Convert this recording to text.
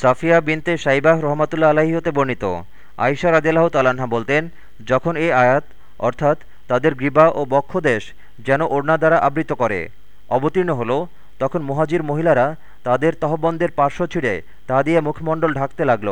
সাফিয়া বিনতে সাইবাহ রহমতুল্লা আলাহি হতে বর্ণিত। আইসা রাজিয়াল্লাহ তাল্লাহা বলতেন, যখন এই আয়াত, অর্থাৎ তাদের গ্রীবা ও বক্ষদেশ যেন ওড়না দ্বারা আবৃত করে, অবতীর্ণ হল, তখন মুহাজির মহিলারা তাদের তহবন্দের পার্শ্ব ছিঁড়ে তা দিয়ে মুখমণ্ডল ঢাকতে লাগল।